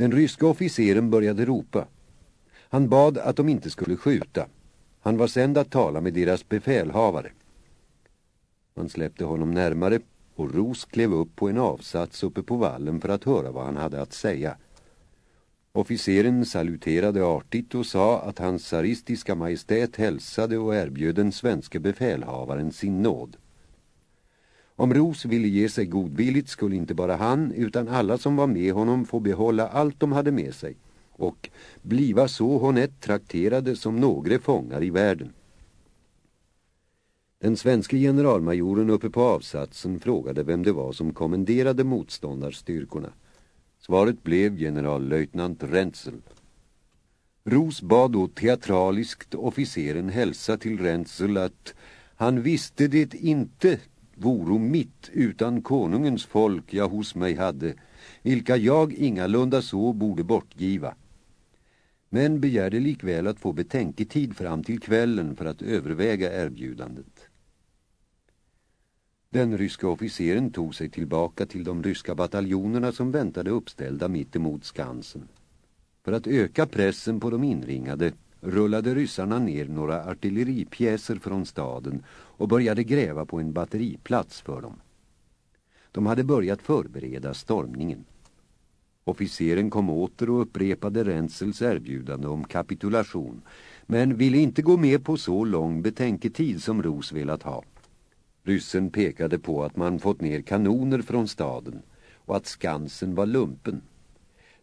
Den ryska officeren började ropa. Han bad att de inte skulle skjuta. Han var sänd att tala med deras befälhavare. Man släppte honom närmare och Ros klev upp på en avsats uppe på vallen för att höra vad han hade att säga. Officeren saluterade artigt och sa att hans tsaristiska majestät hälsade och erbjöd den svenska befälhavaren sin nåd. Om Ros ville ge sig godvilligt skulle inte bara han utan alla som var med honom få behålla allt de hade med sig och bliva så honett trakterade som några fångar i världen. Den svenska generalmajoren uppe på avsatsen frågade vem det var som kommenderade motståndarstyrkorna. Svaret blev generallöjtnant Rentzel. Ros bad då teatraliskt officeren hälsa till Rentzel att han visste det inte voro mitt utan konungens folk jag hos mig hade, vilka jag ingalunda så borde bortgiva. Men begärde likväl att få betänketid fram till kvällen för att överväga erbjudandet. Den ryska officeren tog sig tillbaka till de ryska bataljonerna som väntade uppställda mitt emot Skansen. För att öka pressen på de inringade rullade ryssarna ner några artilleripjäser från staden och började gräva på en batteriplats för dem. De hade börjat förbereda stormningen. Officeren kom åter och upprepade Rensels erbjudande om kapitulation men ville inte gå med på så lång betänketid som Ros velat ha. Ryssen pekade på att man fått ner kanoner från staden och att Skansen var lumpen.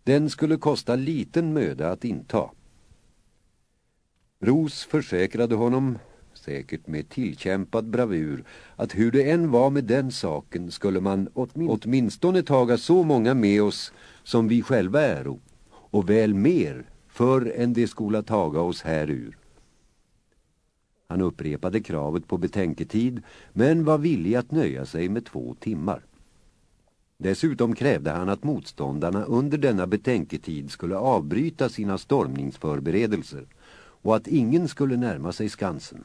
Den skulle kosta liten möda att inta. Ros försäkrade honom, säkert med tillkämpad bravur, att hur det än var med den saken skulle man åtmin åtminstone taga så många med oss som vi själva äro, och väl mer för än det skola taga oss här ur. Han upprepade kravet på betänketid men var villig att nöja sig med två timmar. Dessutom krävde han att motståndarna under denna betänketid skulle avbryta sina stormningsförberedelser och att ingen skulle närma sig Skansen.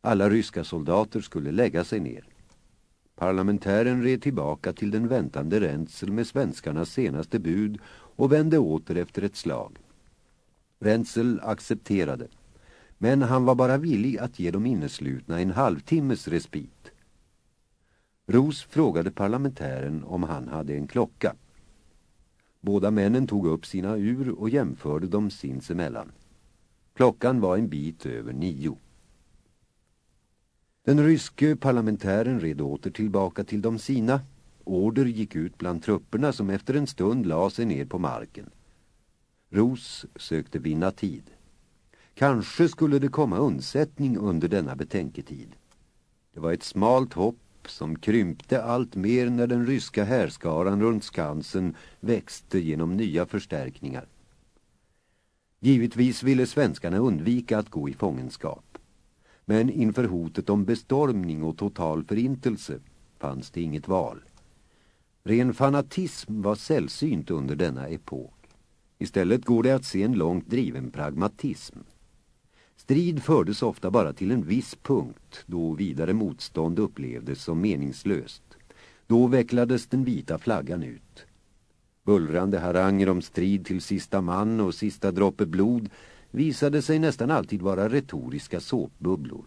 Alla ryska soldater skulle lägga sig ner. Parlamentären red tillbaka till den väntande Rensel med svenskarnas senaste bud och vände åter efter ett slag. Rensel accepterade. Men han var bara villig att ge de inneslutna en halvtimmes respit. Ros frågade parlamentären om han hade en klocka. Båda männen tog upp sina ur och jämförde dem sinsemellan. Klockan var en bit över nio. Den ryske parlamentären red åter tillbaka till de sina. Order gick ut bland trupperna som efter en stund la sig ner på marken. Ros sökte vinna tid. Kanske skulle det komma undsättning under denna betänketid. Det var ett smalt hopp som krympte allt mer när den ryska härskaran runt Skansen växte genom nya förstärkningar. Givetvis ville svenskarna undvika att gå i fångenskap. Men inför hotet om bestormning och total förintelse fanns det inget val. Ren fanatism var sällsynt under denna epok. Istället går det att se en långt driven pragmatism. Strid fördes ofta bara till en viss punkt då vidare motstånd upplevdes som meningslöst. Då vecklades den vita flaggan ut. Bullrande haranger om strid till sista man och sista droppe blod visade sig nästan alltid vara retoriska såpbubblor.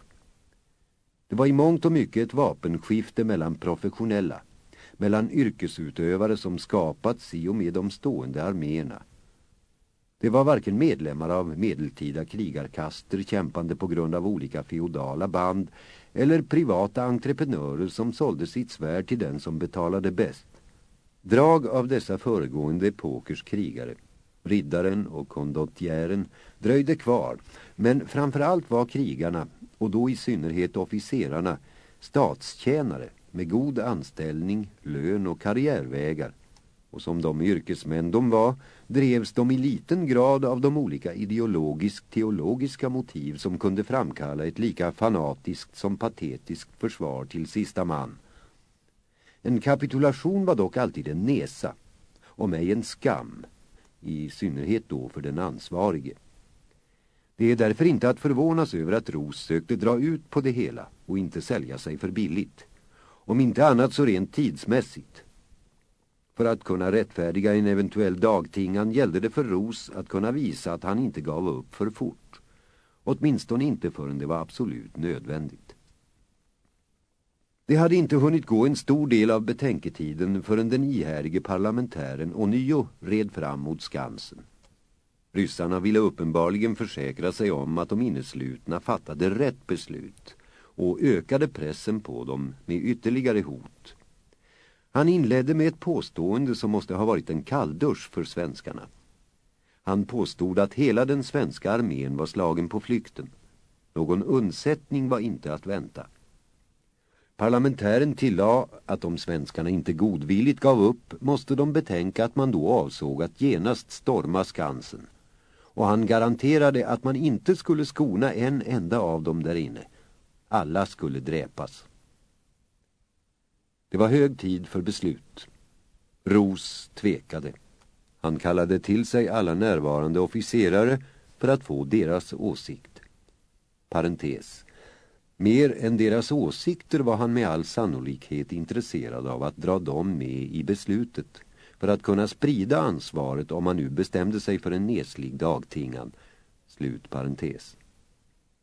Det var i mångt och mycket ett vapenskifte mellan professionella, mellan yrkesutövare som skapats i och med de stående arméerna. Det var varken medlemmar av medeltida krigarkaster kämpande på grund av olika feodala band eller privata entreprenörer som sålde sitt svärd till den som betalade bäst. Drag av dessa föregående epokers krigare, riddaren och kondottjären dröjde kvar, men framförallt var krigarna, och då i synnerhet officerarna, statstjänare med god anställning, lön och karriärvägar. Och som de yrkesmän de var, drevs de i liten grad av de olika ideologisk-teologiska motiv som kunde framkalla ett lika fanatiskt som patetiskt försvar till sista man. En kapitulation var dock alltid en nesa, om ej en skam, i synnerhet då för den ansvarige. Det är därför inte att förvånas över att Ros sökte dra ut på det hela och inte sälja sig för billigt. Om inte annat så rent tidsmässigt. För att kunna rättfärdiga en eventuell dagtingan gällde det för Ros att kunna visa att han inte gav upp för fort. Åtminstone inte förrän det var absolut nödvändigt. Det hade inte hunnit gå en stor del av betänketiden förrän den ihärige parlamentären ånyo red fram mot Skansen. Ryssarna ville uppenbarligen försäkra sig om att de inneslutna fattade rätt beslut och ökade pressen på dem med ytterligare hot. Han inledde med ett påstående som måste ha varit en kalldusch för svenskarna. Han påstod att hela den svenska armén var slagen på flykten. Någon undsättning var inte att vänta. Parlamentären tillade att om svenskarna inte godvilligt gav upp måste de betänka att man då avsåg att genast storma Skansen. Och han garanterade att man inte skulle skona en enda av dem där inne. Alla skulle dräpas. Det var hög tid för beslut. Ros tvekade. Han kallade till sig alla närvarande officerare för att få deras åsikt. Parentes. Mer än deras åsikter var han med all sannolikhet intresserad av att dra dem med i beslutet för att kunna sprida ansvaret om man nu bestämde sig för en neslig dagtingan. Slut parentes.